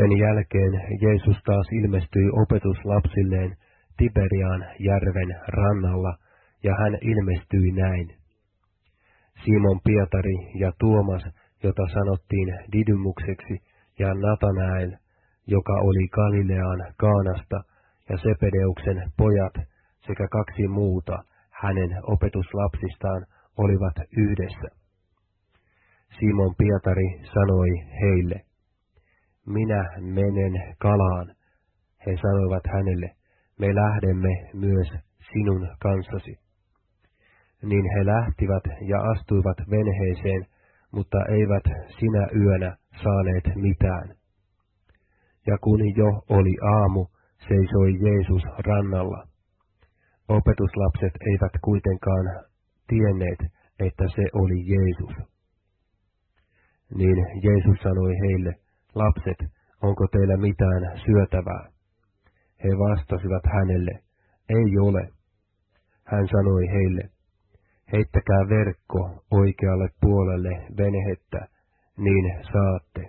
Sen jälkeen Jeesus taas ilmestyi opetuslapsilleen Tiberiaan järven rannalla, ja hän ilmestyi näin. Simon Pietari ja Tuomas, jota sanottiin Didymukseksi, ja Natanael, joka oli Galilean Kaanasta, ja Sepedeuksen pojat sekä kaksi muuta hänen opetuslapsistaan olivat yhdessä. Simon Pietari sanoi heille, minä menen kalaan. He sanoivat hänelle, me lähdemme myös sinun kanssasi. Niin he lähtivät ja astuivat venheeseen, mutta eivät sinä yönä saaneet mitään. Ja kun jo oli aamu, seisoi Jeesus rannalla. Opetuslapset eivät kuitenkaan tienneet, että se oli Jeesus. Niin Jeesus sanoi heille, lapset, onko teillä mitään syötävää? He vastasivat hänelle, ei ole. Hän sanoi heille, heittäkää verkko oikealle puolelle venhettä, niin saatte.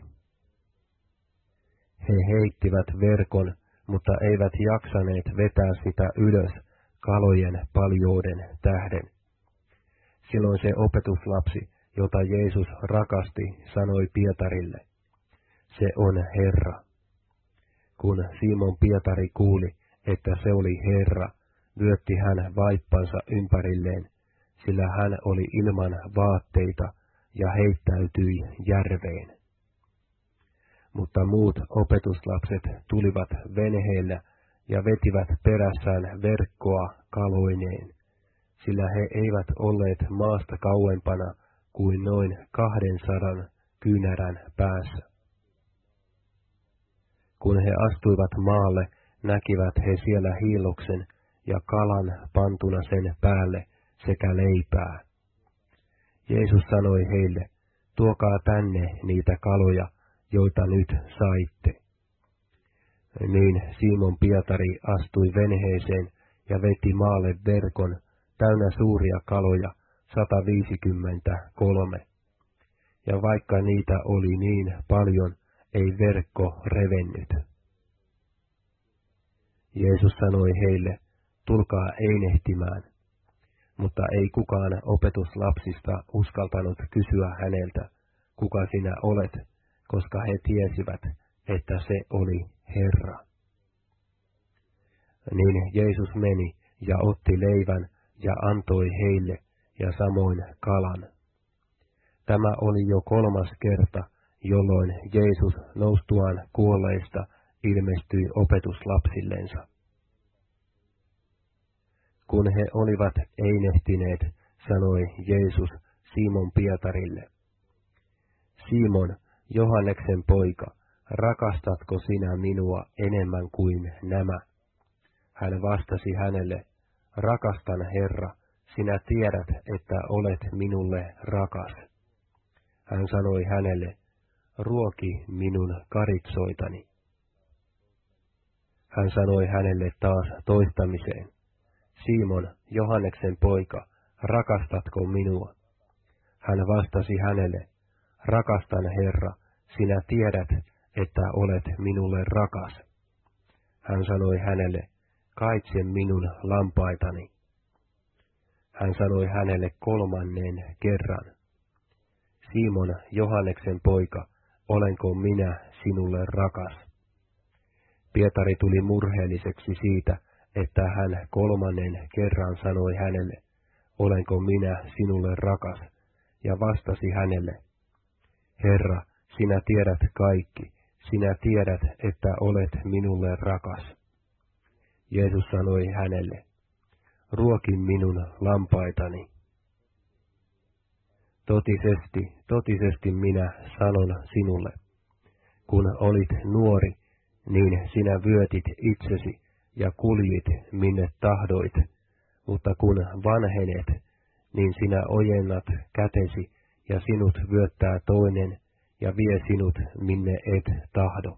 He heittivät verkon, mutta eivät jaksaneet vetää sitä ylös kalojen paljouden tähden. Silloin se opetuslapsi, jota Jeesus rakasti, sanoi Pietarille, se on Herra. Kun Simon Pietari kuuli, että se oli Herra, vyötti hän vaippansa ympärilleen, sillä hän oli ilman vaatteita ja heittäytyi järveen. Mutta muut opetuslapset tulivat venheellä ja vetivät perässään verkkoa kaloineen, sillä he eivät olleet maasta kauempana kuin noin kahden sadan kyynärän päässä. Kun he astuivat maalle, näkivät he siellä hiiloksen ja kalan pantuna sen päälle sekä leipää. Jeesus sanoi heille, tuokaa tänne niitä kaloja, joita nyt saitte. Niin Simon Pietari astui venheeseen ja veti maalle verkon täynnä suuria kaloja, 153. Ja vaikka niitä oli niin paljon, ei verkko revennyt. Jeesus sanoi heille, tulkaa einehtimään, mutta ei kukaan opetuslapsista uskaltanut kysyä häneltä, kuka sinä olet, koska he tiesivät, että se oli Herra. Niin Jeesus meni ja otti leivän ja antoi heille ja samoin kalan. Tämä oli jo kolmas kerta, jolloin Jeesus noustuaan kuolleista ilmestyi opetuslapsillensa. Kun he olivat einehtineet, sanoi Jeesus Simon Pietarille, Simon, Johanneksen poika, rakastatko sinä minua enemmän kuin nämä? Hän vastasi hänelle, rakastan Herra, sinä tiedät, että olet minulle rakas. Hän sanoi hänelle, ruoki minun karitsoitani. Hän sanoi hänelle taas toistamiseen, Simon, Johanneksen poika, rakastatko minua? Hän vastasi hänelle, rakastan Herra, sinä tiedät, että olet minulle rakas. Hän sanoi hänelle, kaitse minun lampaitani. Hän sanoi hänelle kolmannen kerran, Simon, Johanneksen poika, olenko minä sinulle rakas? Pietari tuli murheelliseksi siitä, että hän kolmannen kerran sanoi hänelle, olenko minä sinulle rakas, ja vastasi hänelle, Herra, sinä tiedät kaikki, sinä tiedät, että olet minulle rakas. Jeesus sanoi hänelle, ruokin minun lampaitani. Totisesti, totisesti minä sanon sinulle, kun olit nuori, niin sinä vyötit itsesi ja kuljit minne tahdoit, mutta kun vanhenet, niin sinä ojennat kätesi ja sinut vyöttää toinen ja vie sinut minne et tahdo.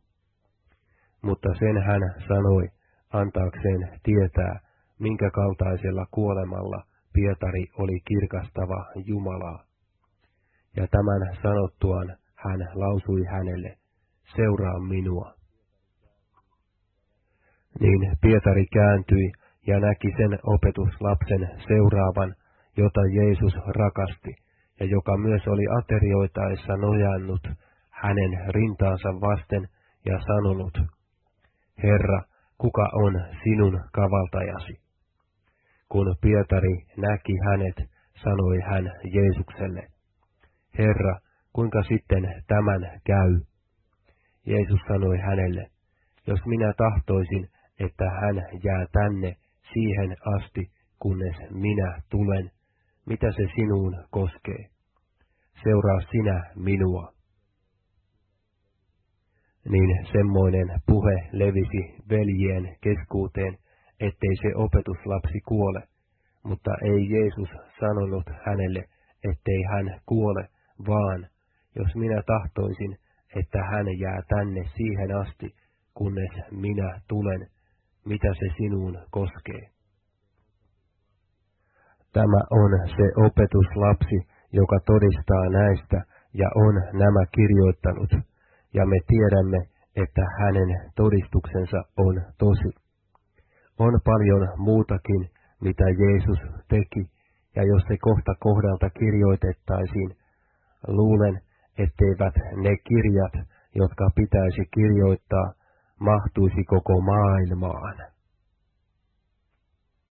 Mutta sen hän sanoi, antaakseen tietää, minkä kaltaisella kuolemalla Pietari oli kirkastava Jumalaa. Ja tämän sanottuaan hän lausui hänelle, seuraa minua. Niin Pietari kääntyi ja näki sen opetuslapsen seuraavan, jota Jeesus rakasti, ja joka myös oli aterioitaessa nojannut hänen rintaansa vasten ja sanonut, Herra, kuka on sinun kavaltajasi? Kun Pietari näki hänet, sanoi hän Jeesukselle, Herra, kuinka sitten tämän käy? Jeesus sanoi hänelle, jos minä tahtoisin, että hän jää tänne siihen asti, kunnes minä tulen, mitä se sinuun koskee. Seuraa sinä minua. Niin semmoinen puhe levisi veljien keskuuteen, ettei se opetuslapsi kuole, mutta ei Jeesus sanonut hänelle, ettei hän kuole, vaan jos minä tahtoisin, että hän jää tänne siihen asti, kunnes minä tulen, mitä se sinuun koskee. Tämä on se opetuslapsi, joka todistaa näistä ja on nämä kirjoittanut, ja me tiedämme, että hänen todistuksensa on tosi. On paljon muutakin, mitä Jeesus teki, ja jos se kohta kohdalta kirjoitettaisiin, luulen, etteivät ne kirjat, jotka pitäisi kirjoittaa, mahtuisi koko maailmaan.